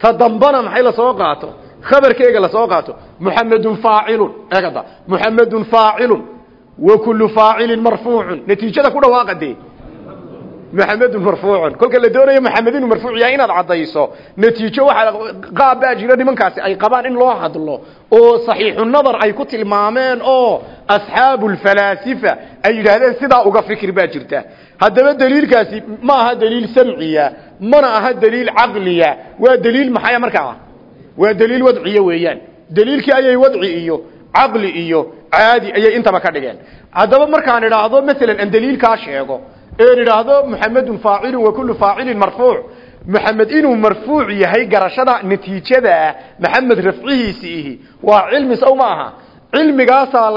Ta dambana maxay la soo qaato khabarkeega la soo qaato muxamedun faacilun eegada muxamedun faacilun wa kullu faacilin marfuucun natiijada ku dhawaaqa dee muxamedun marfuucun la doonayo maxamed inuu yahay inaad caddayso natiijo waxaa qaab baa jira nimankaasi ay qabaan in loo hadlo oo saxiixu nadar ay ku tilmaameen oo asxaabu lfalaasifa ay yidhaahdeen sidaa uga fikir baa jirta. Haddaba daliilkaasi ma aha daliil samciya mana aha daliil caqliya waa daliil maxaya markaa waa daliil wadciya weeyaan. Daliilkii ayay wadci iyo caqli iyo caadi ayay intaba ka dhigeen. Haddaba markaan idhaahdo masalan aan daliilkaa sheego een idhaahdo muxamedun faacilun wa kullu faacilin marfuuc. Maxamed inuu marfuuc yahay garashada natiijada maxamed rafcihiisiihi waa cilmi sow ma aha. Cilmigaasaa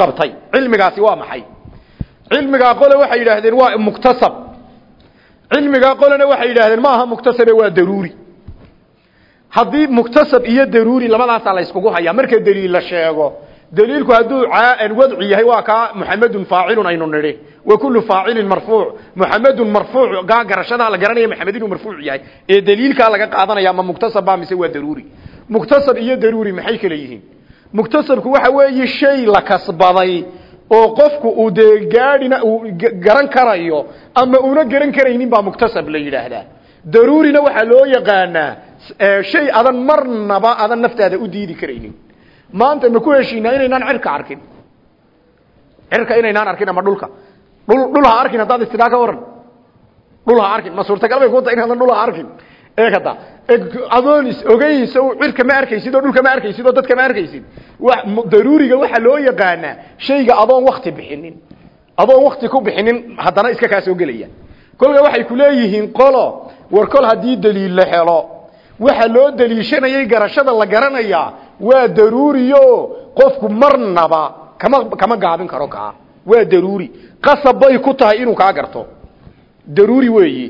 qabtay. Cilmigaasi waa maxay? Cilmigaa qole waxay yidhaahdeen waa muktasab. Cilmigaa qolena waxay yidhaahdeen ma aha muktasabe waa daruuri haddii muktasab iyo daruuri labadaasaa layskugu hayaa marka daliil la sheego. Daliilku hadduu wadci yahay waa kaa muxamedun faacilun aynu nidhi. Wa kullu faacilin marfuuc. Muxamedun marfuuc garashadaa la garanaya maxamed inuu yahay. Ee daliilkaa laga qaadanaya ma muktasab ba mise waa daruuri? Muktasab iyo daruuri maxay kala yihiin? Muktasabku waxa weeye shay la kasbaday oo qofku uu dee gaadhina uu garan karayo ama una garan karaynin baa muktasab la yidhaahdaa. Daruurina waxaa loo yaqaanaa shay adan marnaba adan naftaada u diidi karaynin. Maanta ma ku heshiinaa inaynaan cirka arkin? Cirka inaynaan arkin ama dhulka? Dhul dhul arkin haddaad istidhaa ka waran. Dhul arkin. Ma suurtagal bay ku tahay inaadan dhul arkin? Eeg hadda adoonis cirka ma arkaysid oo dhulka ma arkaysid oo dadka ma arkaysid. Wax daruuriga waxa loo yaqaanaa shayga adoon wakti bixinin. Adoon wakti ku bixinin haddana iska kaa soo gelaya waxay ku leeyihiin qolo war kol daliil la helo waxa loo daliishanayay garashada la garanayaa waa daruuriyo qofku marnaba kama kama gaabin karo kaa waa daruuri. Qasab bay ku tahay inuu kaa garto. Daruuri weeyi.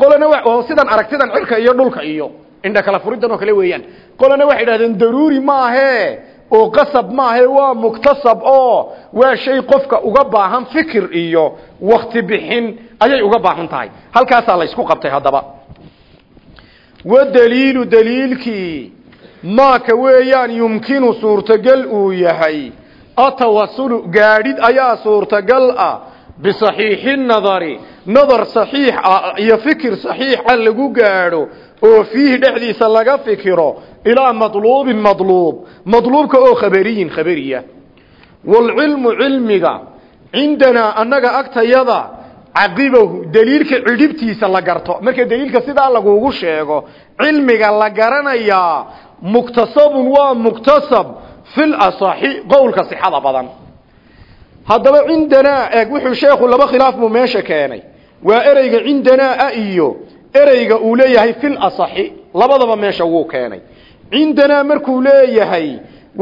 Qolana oo sidan aragtidan cirka iyo dhulka iyo indha kala furidan oo kale weeyaan. Qolana waxay idhahdeen daruuri maahe oo qasab maahe waa muktasab oo waa shay qofka uga baahan fikir iyo wakti bixin ayay uga baahan tahay. Halkaasaa la isku qabtay haddaba wadaliilu daliilkii? Maaka weeyaan yumkinu suurtagal uu yahay. Atawasulu gaadhid ayaa suurtagal ah. Bisaxiixi nadari. Nadar saxiix ah iyo fikir saxiixa lagu gaadho oo fiihi dhexdiisa laga fikiro ilaa madluubin madluub. Madluubka oo khabariyin khabariya. Waalcilmu cilmiga. Cindanaa annaga agtayada caqibahu daliilka cidhibtiisa la garto marka daliilka sidaa lagugu sheego cilmiga la garanayaa muktasabun waa muktasab fil asaxi qowlka sixada badan. Haddaba cindanaa eeg wuxuu sheekhu laba khilaaf buu meesha keenay. Waa ereyga cindanaa iyo ereyga uu leeyahay fil asaxi labadaba meesha wuu keenay. Cindanaa markuu leeyahay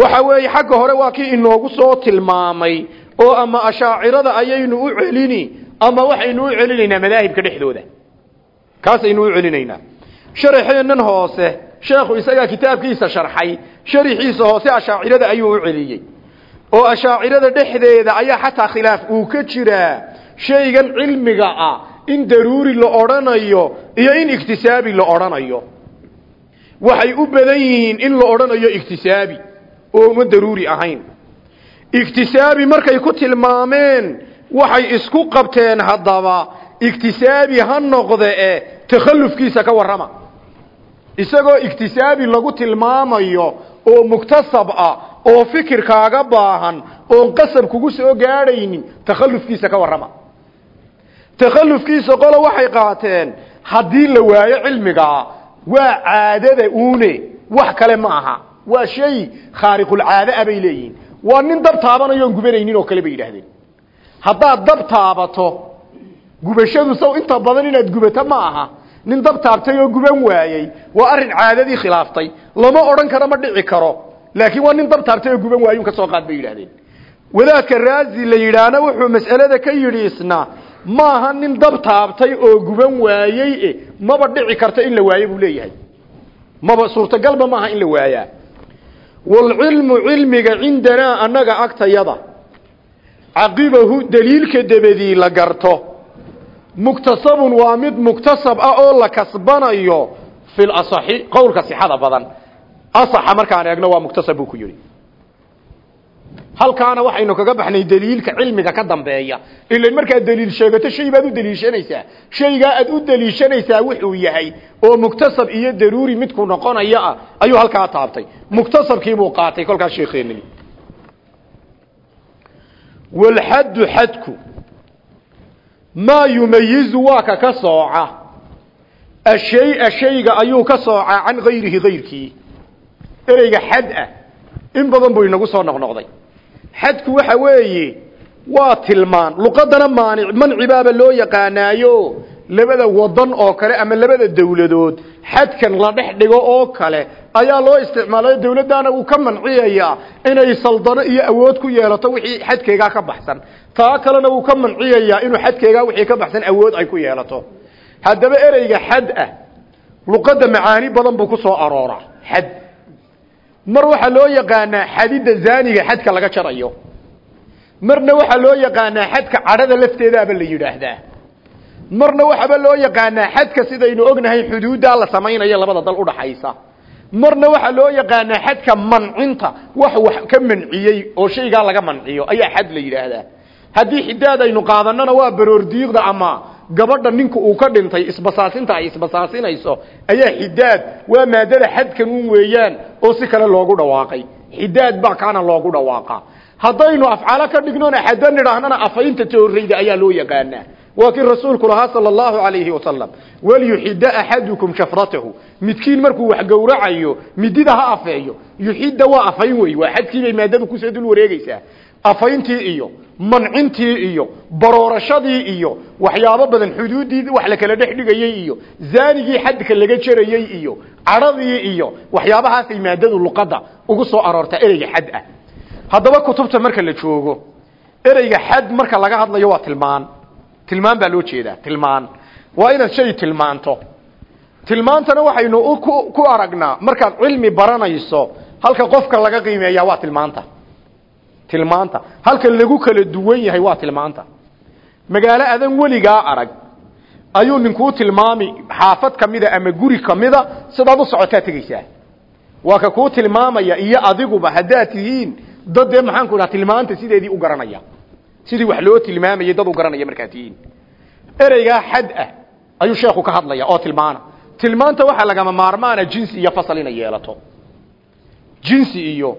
waxa weeye xagga hore waa kii inoogu soo tilmaamay oo ama ashaacirada ayaynu u celini ama waxaynu u celinaynaa madaahibka dhexdooda. Kaasaynu u celinaynaa. Sharaxeennan hoose sheekhu isagaa kitaabkiisa sharxay sharixiisa hoose ashaacirada ayuu u celiyey. Oo ashaacirada dhexdeeda ayaa xataa khilaaf uu ka jiraa shaygan cilmiga ah in daruuri la odhanayo iyo in iktisaabi la odhanayo. Waxay u badan yihiin in la odhanayo iktisaabi oo uma daruuri ahayn. Iktisaabi markay ku tilmaameen waxay isku qabteen haddaba iktisaabi ha noqde e takhallufkiisa ka warrama. Isagoo iktisaabi lagu tilmaamayo oo muktasab ah oo fikirkaaga baahan oon qasab kugu soo gaadhaynin takhallufkiisa ka warrama. Takhallufkiisa qolo waxay qaateen haddii la waayo cilmigaa waa caadada uune wax kale ma aha. Waa shay khaariqulcaade ah bay leeyihiin. Waa nin dab taabanayo oon gubanaynin oo kale bay yidhaahdeen haddaad dab taabato gubashadu saw inta badan inaad gubato ma aha. Nin dab taabtay oo guban waayey waa arrin caadadii khilaaftay. Lama odhan karo ma dhici karo. Laakiin waa nin dab taabtay oo guban waayun ka soo qaad bay yidhahdeen wadaadka raazi la yidhaahna wuxuu mas'alada ka yidhi isna maaha nin dab taabtay oo guban waayey e maba dhici karto in la waayo buu leeyahay. Maba suurtagalba maaha in la waayaa. Waalcilmu cilmiga cindanaa annaga agtayada caqibahu daliilka dabadii la garto. Muktasabun waa mid muktasab ah oo la kasbanayo fi lasaxi qowlka sixada badan. Asaxa markaan eegno waa muktasab buu ku yidhi. Halkaana waxaynu kaga baxnay daliilka cilmiga ka dambeeya. Ilan markaad daliil sheegato shay baad u daliishanaysaa shaygaa aad u daliishanaysaa wuxuu yahay oo muktasab iyo daruuri midku noqonaya ah. Ayuu halkaa taabtay. Muktasabkiibuu qaatay kolkaas sheekeenani walxaddu xadku maa yumayizu waa ka ka sooca ashaya shayga ayuu ka soocaa can gayrihi gayrkii ereyga xad ah in badan buu inagu soo noqnoqday xadku waxa weeye waa tilmaan luqadana maanic mancibaaba loo yaqaanaayo labada wadan oo kale ama labada dawladood xadkan la dhex dhigo oo kale ayaa loo isticmaalay dawladdaana uu ka manciyayaa inay saldano iyo awood ku yeelato wixii xadkeegaa ka baxsan. Taa kalena wuu ka manciyayaa inuu xadkeegaa wixii ka baxsan awood ay ku yeelato. Haddaba ereyga xad ah luqadda macaani badan buu ku soo arooraa. Xad. Mar waxaa loo yaqaanaa xadidda zaaniga xadka laga jarayo. Marna waxaa loo yaqaanaa xadka cadhada lafteedaaba la yidhaahdaa marna waxaaba loo yaqaanaa xadka sidaynu ognahay xuduuddaa la samaynayo labada dal udhaxaysa marna waxaa loo yaqaanaa xadka mancinta wax wax ka manciyey oo shaygaa laga manciyo ayaa xad la yidhaahdaa. Haddii xidaad aynu qaadanana waa baroordiiqda ama gabadha ninka uu ka dhintay isbasaasinta ay isbasaasinayso ayaa xidaad waa maadada xadkan un weeyaan oo si kale loogu dhawaaqay. Xidaad baa kaana loogu dhawaaqa. Haddaynu afcalo ka dhignona xadda nidhaahnana afaynta tooreyda ayaa loo yaqaanaa waa kii rasuulku lahaa sala allahu alayhi wasalam walyuxida axadukum shafratahu. Midkiin markuu wax gowracayo midida ha afeeyo. Yuxidda waa afayn wey waa xadkiibay maadadu ku soo dul wareegeysaa afayntii iyo mancintii iyo baroorashadii iyo waxyaabo badan xuduuddii wax la kala dhex dhigayey iyo zaanigii xadka laga jarayey iyo cadhadii iyo waxyaabahaasay maadadu luqadda ugu soo aroortaa ereyga xad ah. Haddaba kutubta marka la joogo ereyga xad marka laga hadlayo waa tilmaan tilmaan baa loo jeedaa tilmaan. Waa inaad shay tilmaanto. Tilmaantana waxaynu ku aragnaa markaad cilmi baranayso halka qofka laga qiimeeyaa waa tilmaanta. Tilmaanta. Halka lagu kala duwan yahay waa tilmaanta. Magaalo adan weligaa arag. Ayuu ninkuu tilmaami xaafad kamida ama guri kamida sidaad u socotaa tegeysaa. Waa ka kuu tilmaamaya iyo adiguba haddaad tihiin dad dee maxaanku dhaha tilmaanta sideedii u garanaya sidii wax loo tilmaamayay dad u garanaya markaad tihiin ereygaa xad ah ayuu sheekhu ka hadlaya oo tilmaana. Tilmaanta waxaa lagama maarmaana jinsi iyo fasal inay yeelato. Jinsi iyo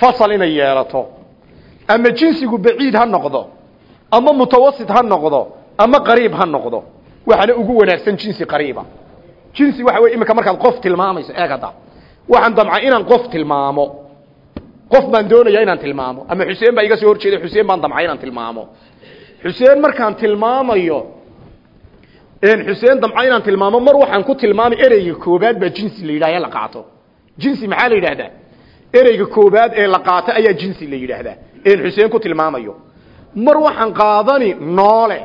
fasal inay yeelato. Ama jinsigu baciid ha noqdo ama mutawasit ha noqdo ama qariib ha noqdo. Waxaana ugu wanaagsan jinsi qariiba. Jinsi waxa wey iminka markaad qof tilmaamayso eeg hadda. Waxaan damca inaan qof tilmaamo qof baan doonaya inaan tilmaamo. Ama xuseen baa iga soo hor jeeda xuseen baan damca inaan tilmaamo. Xuseen markaan tilmaamayo xuseen damca inaan tilmaamo mar waxaan ku tilmaamay ereyga koobaad baa jinsi la yidhahda la qaato. Jinsi maxaa la yidhaahdaa ereyga koobaad ee la qaato ayaa jinsi la yidhaahdaa een xuseen ku tilmaamayo. Mar waxaan qaadani noole.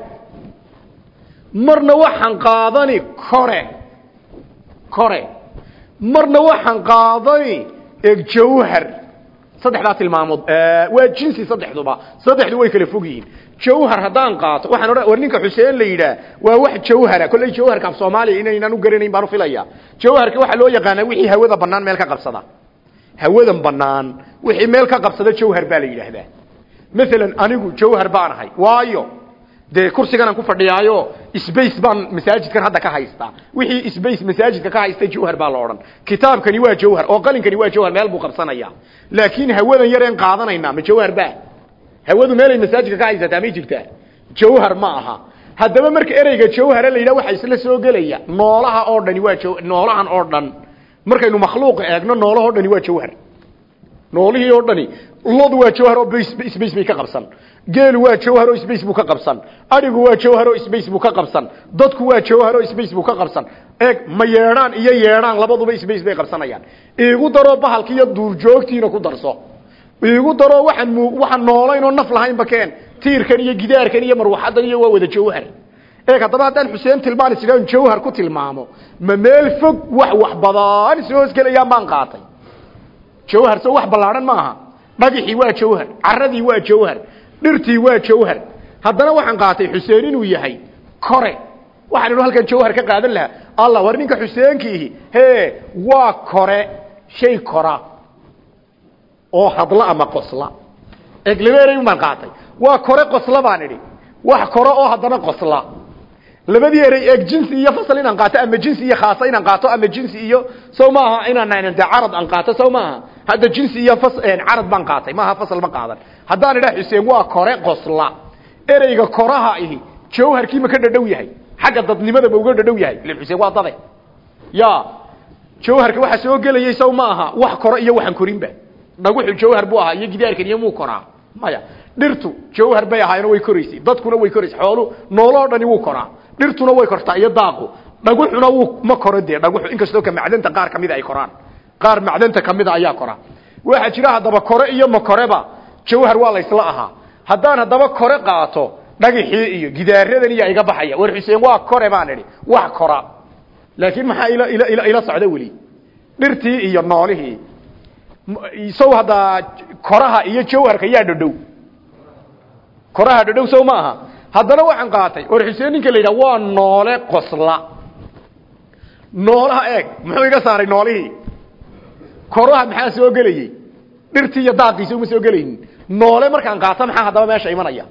Marna waxaan qaadani kore. Kore. Marna waxaan qaadani jawhar saddexdaa tilmaamood waa jinsi saddexduba. Saddexdu way kala fog yihiin. Jawhar haddaan qaato waxaan odhan war ninka xuseen la yidhaah waa wax jawhara. Kolley jawharka af soomaaliya inaynaan u garanayn baan u filaya. Jawharka waxaa loo yaqaanaa wixii hawada banaan meel ka qabsada. Hawadan banaan wixii meel ka qabsada jawhar baa la yidhaahdaa. Maalan anigu jawhar baan ahay. Waayo dee kursiganaan ku fadhiyaayo space baan masaajidkan hadda ka haystaa. Wixii space masaajidka ka haysta jawhar baa la odhan. Kitaabkani waa jawhar oo qalinkani waa jawhar meel buu qabsanaya. Laakiin hawadan yareen qaadanaynaa ma jawhar ba hawadu meelay masaajidka ka haysataa may jirtaa? Jawhar ma aha. Haddaba marka ereyga jawhara la yidhaha waxa isla soo gelaya noolaha oo dhani waa noolahan oo dhan. Markaynu makhluuqa eegno noolahoo dhani waa jawhar. Noolihii oo dhani lodu waa jawhar oo space bay ka qabsan. Geelu waa jawhar oo space buu ka qabsan. Adhigu waa jawhar oo space buu ka qabsan. Dadku waa jawhar oo space buu ka qabsan. Eeg ma yeedhaan iyo yeedhaan labaduba space bay qabsanayaan. Iigu daroo bahalki iyo duurjoogtiina ku darso. Iigu daroo waxaan waxaan noolayn oo naf lahaynba keen. Tiirkan iyo gidaarkan iyo marwaxadan iyo waa wada jawhar. Eeg haddaba haddaan xuseen tilmaan isga jawhar ku tilmaamo ma meel fog wax wax badaan soo hoosgelayaan baan qaatay. Jawhar soo wax ballaadhan ma aha dhagixii waa jawhar caradii waa jawhar dhirtii waa jawhar. Haddana waxaan qaatay xuseen inuu yahay kore. Waxaan inu halkan jawhar ka qaadan lahaa. Allah war ninka xuseenkiihi? He waa kore shay kora. Oo hadla ama qosla. Erey baan qaatay. Waa kore qosla baan idhi. Wax kore oo haddana qosla. Labadii erey eeg jinsi iyo fasal inaan qaato ama jinsi iyo khaasa inaan qaato ama jinsi iyo sow maaha inaan de carad aan qaato sow maaha hadda jinsi iyo carad baan qaatay. Maaha fasal ma qaadan. Haddaan idhaa xuseen waa kore qosla. Ereyga koraha ihi jawharkii ka dhadhow yahay. Xagga dadnimada ma uga dhadhow yahay. Ilan xuseen waa dade ya jawharka waxa soo gelayay sow ma aha. Wax koro iyo waxaan korinba dhaguxu jawhar buu ahaa iyo gidaarkan iyo muu koraa. Maya dhirtu jawhar bay ahaayeen way koraysay. Dadkuna way koraysay. Xoolu nooloo dhani wuu koraa. Dhirtuna way kortaa iyo daaqu. Dhaguxuna wuu ma koro dee. Dhaguxu inkastoo ka macdanta qaar kamida ay koraan qaar macdanta kamida ayaa kora. Waxaa jira haddaba kore iyo makoreba jawhar waa laysla ahaa. Haddaan haddaba kore qaato dhagixii iyo gidaaradan iyo iga baxaya. War xuseen waa kore baan wax kora. Laakiin maxaa ila socda weli? Dhirtii iyo noolihii. Sow haddaa koraha iyo jawharka yaa dhadhow koraha dhadhow sow ma haddana waxaan qaatay war xuseen ninka la waa noole qosla. Noolaha eeg muxuu iga saaray noolihii koraha maxaa soo gelayey dhirtii iyo daaqiisa uma soo gelaynin noole markaan qaato maxaa haddaba meesha imanaya?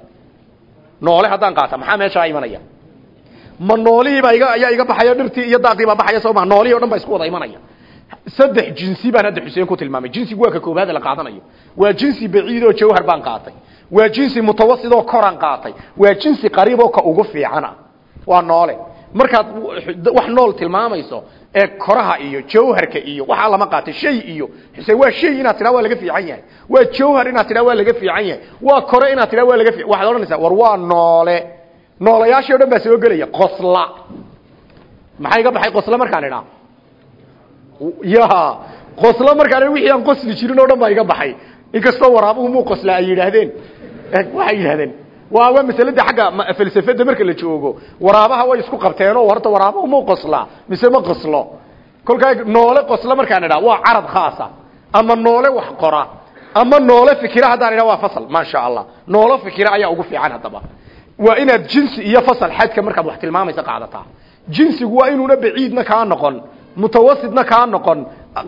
Noole haddaan qaata maxaa meeshaa imanaya? Ma noolihiibaa iga ayaa iga baxaya dhirtii iyo daaqiibaa baxaya soo maa noolihii o isku wada imanaya. Saddex jinsi baan hadda xuseen ku tilmaamay. Jinsigu waa ka koobaad la qaadanayo. Waa jinsi baciid oo jawhar baan qaatay. Waa jinsi mutawasid oo koran qaatay. Waa jinsi qariib oo ka ugu fiicana. Waa noole. Markaad wax nool tilmaamayso ee koraha iyo jawharka iyo waxaa lama qaatay shay iyo xuseen waa shay inaad tidhaa waa laga fiican yahay waa jawhar inaad tidhaa waa laga fiican yahay waa kore inaad tidhaa waa laga waxaad odhanaysaa war waa noole noolayaashii o dhan baa soo gelaya qosla maxaa iga baxay qosla markaan idhaa? Ya qoslo markaan wixii aan qosli jirin oo dhan baa iga baxay inkastoo waraabuhu muu qosla ay yidhaahdeen waxay yidhahdeen waa waa masalada xagga falsafada marka la joogo waraabaha way isku qabteenoo horta waraabuhu muu qoslaa mise ma qoslo. Kolkaa noole qoslo markaan idhaa waa carab khaasa ama noole wax qora ama noole fikira haddaan idhaa waa fasal maasha allah noolo fikira ayaa ugu fiican haddaba. Waa inaad jinsi iyo fasal xadka markaad wax tilmaamaysa qaadataa. Jinsigu waa inuuna baciidna kaa noqon mutawasidna kaa noqon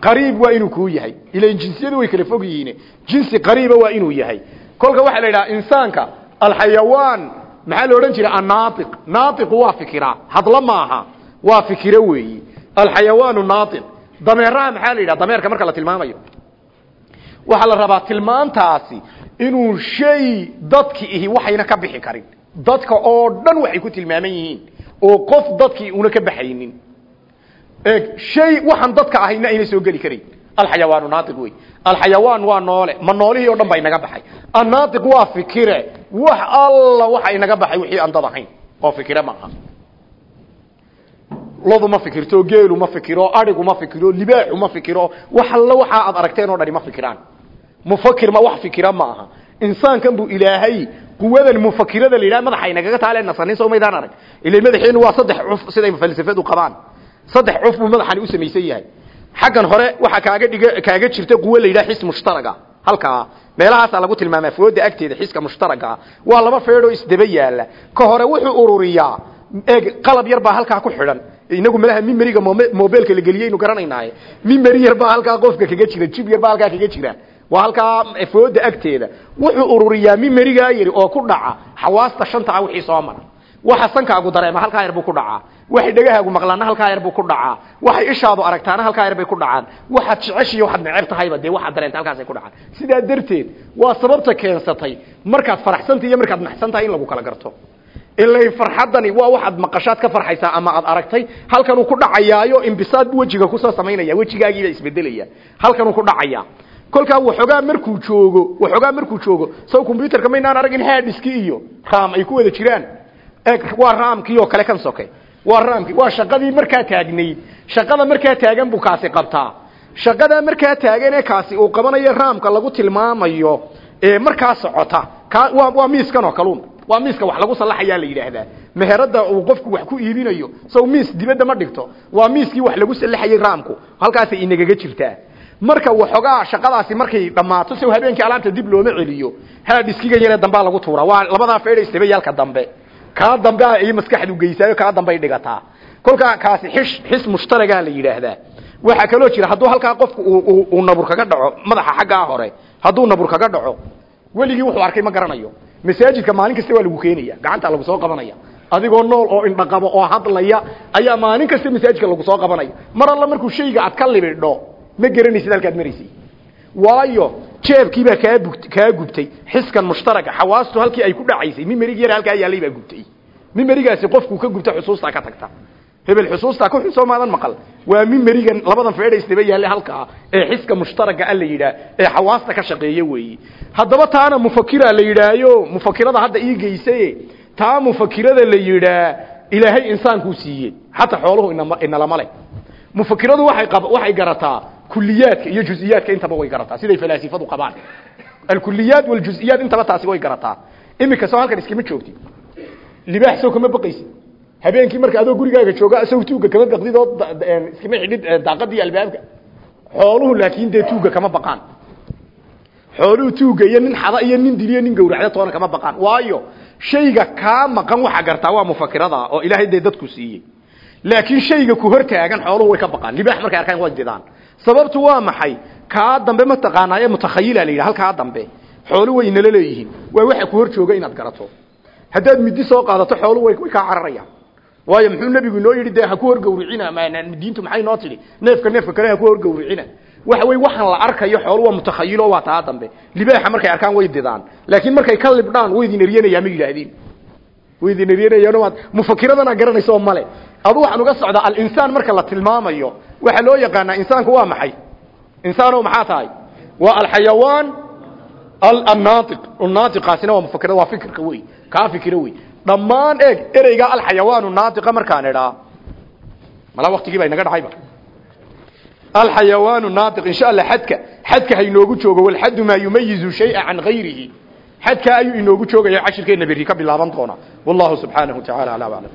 qariib waa inuu kuu yahay. Ilan jinsiyadu way kala fog yihiin jinsi qariiba waa inuu yahay. Kolka waxaa la yidhaha insaanka alxayawaan maxaa la odhan jira annaaiq naaiqu waa fikira. Hadla maaha. Waa fikiro weeyi. Alxayawaanu naaiq dameeraha maxaa la marka la tilmaamayo. Waxaa la rabaa tilmaantaasi inuu shay dadki ihi waxayna ka bixi karin. Dadka oo dhan waxay ku tilmaaman yihiin. Oo qof dadkii una ka baxaynin. Shay waxaan dadka ahayna ayna soo geli karin alxayawaanu naaiq wey alxayawaan waa noole. Ma noolihii o dhan ba inaga baxay. Annaaiq waa fikire. Wax alla waxa inaga baxay wixii aan dad ahayn. Oo fikire maaha lodu ma fikirto geelu ma fikiro arigu ma fikiro libaaxu ma fikiro. Wax alla waxa aad aragteen oo dhani ma fikiraan. Mufakir ma wax fikira ma aha. Insaankan buu ilaahay quwadan mufakirada la yidhaha madaxa inagaga taale nasanin soo maydaan arag. Ila madaxeenu waa saddex cuf siday falsafadu qabaan. Saddex cuf buu madaxani u samaysan xaggan hore waxaa kaaga dhiga kaaga jirta quwo la yidhaha xis mushtaraga. Halkaa meelahaasaa lagu tilmaamaa fooda agteeda xiska mushtaraga. Waa laba feedhoo isdaba yaalla ka hore wuxuu ururiyaa. Eeg qalab yar baa halkaa ku xidhan. Inagu malaha mimeriga mobilka la geliyeynu garanaynaaye. Mimeri yar baa halkaa qofka kaga jira jib yar baa halkaa kaga jira. Waa halkaa fooda agteeda. Wuxuu ururiyaa mimerigaa yari oo ku dhaca. Xawaasta shanta ah wixii soo mara. Waxa sankaagu dareema halkaa yar buu ku dhacaa waxay dhegahaagu maqlaana halkaa yar buu ku dhacaa. Waxay ishaadu aragtaana halkaa yar bay ku dhacaan. Waxaad jeceshiyo waxaad neceb tahayba dee waxaad dareenta halkaasay ku dhacaan. Sidaa darteed waa sababta keensatay markaad faraxsantahy iyo markaad naxsan tahay in lagu kala garto. Ilay farxaddani waa waxaad maqashaad ka farxaysaa ama aad aragtay halkanuu ku dhacayaayo imbisaad wejiga ku soo samaynaya wejigaagiiba isbedelaya. Halkanuu ku dhacayaa. Kolkaa waxoogaa markuu joogo waxoogaa markuu joogo. Saw combyuterka maynaan arag in haadhiski iyo raam ay ku wada jiraan. Waa raamkii kale kan soke waa raamkii waa shaqadii markaa taagnayd shaqada markaa taagan buu kaasi qabtaa. Shaqadaa markaa taagan ee kaasi uu qabanayo raamka lagu tilmaamayo ee markaa socota. Waa miiskan oo kaluun. Waa miiska wax lagu salaxayaa la yidhaahdaa. Meherada uu qofku wax ku iibinayo saw miis dibadda ma dhigto. Waa miiskii wax lagu salaxayay raamku. Halkaasay inagaga jirtaa. Marka waxoogaa shaqadaasi markay dhammaato saw habeenkii alaabta dib looma celiyo. Haadhiskiga yaree dambaa lagu tuuraa. Waa labadaa feedha istabayaalka dambe kaa dambe ay maskaxdu geysaayo kaa dambay dhigataa. Kolkaa kaasi xis xis mushtaragaa la yidhaahdaa. Waxaa kaloo jira hadduu halkaa qofku uu nabur kaga dhaco madaxa xaggaa hore hadduu nabur kaga dhaco weligii wuxuu arkay ma garanayo. Masaajidka maalin kasta waa lagu keenaya gacanta lagu soo qabanaya. Adigoo nool oo indhaqabo oo hadlaya ayaa maalin kasta masaajidka lagu soo qabanaya mar alla markuu shayga aad ka libidho ma garanaysid halkaad maraysay waayo jeebkiibaa kaa kaa gubtay. Xiskan mushtaraga xawaastu halkii ay ku dhacaysay. Mimerigi yar halkaa yaalay baa gubtay. Mimerigaasi qofkuu ka gubta xusuustaa ka tagta. Hebel xusuustaa ku xusoo maadan maqal. Waa mimerigan labadan feedha isdaba yaallay halkaa ee xiska mushtaraga a la yidhaah ee xawaasta ka shaqeeya weeyi. Haddaba taana mufakira la yidhaayo mufakirada hadda ii geysaye taa mufakirada la yidhaa ilaahay insaankuu siiyey. Xataa xooluhu inalama leh mufakiradu waxay qab waxay garataa kuliyaadka iyo juziyaadka intaba way garataa siday falaasifadu qabaan alkuliyaat waljuziyaat intaba taasi way garataa imika soo halkan iskama joogti libaax sow kama baqaysid habeenkii marka adoo gurigaaga jooga sow tuuga kama oo iskama xidhid daaqadii albaabka xooluhu laakiin dee tuuga kama baqaan xooluhu tuuga iyo nin xada iyo nin diliyo nin gawracda toona kama baqaan waayo shayga kaa maqan waxa gartaa waa mufakirada oo ilaahay dadku siiyey laakiin shayga ku hor taagan xooluhu way ka baqaan libaax markay arkaan way didaan sababtu waa maxay? Kaa dambe mataqaanaa ee mutakhayila la yidhaha halkaa dambe. Xoolu way nala leeyihiin. Waa waxa ku hor inaad garato. Haddaad midi soo qaadato xoolu way kaa cararayaan. Waayo muxuu nebigu inoo yidhi dee ha ku hor gawricina diintu maxay noo tidhi? Neefka neefka kale ku hor gawricina waxa wey waxaan la arkayo xoolu waa mutakhayilo waa taa dambe. Libaaxa markay arkaan way didaan. Laakiin markay ka libdhaan way idin eryanaya ma yidhaahdeen way idin eryanayaan waad mufakiradana garanayso male. Adu waxaan uga socdaa alinsaan marka la tilmaamayo waxaa loo yaqaanaa insaanku waa maxay? Insaano maxaa tahay? Waa alxayawaan alnaaiq naaiqaasina waa mufakirada waa fikirka wey kaa fikira wey dhammaan eeg ereyga alxayawaanu naaiqa markaan idhaa. Malaa waktigii baa inaga dhacayba. Alxayawaanu naaiq insha allah xadka xadka ha inoogu joogo walxaddu maa yumayizu shaya can gayrihi xadka ayuu inoogu joogaya cashirkeenna berri ka bilaaban doona. Wallahu subxaanahu tacaala alaa aclam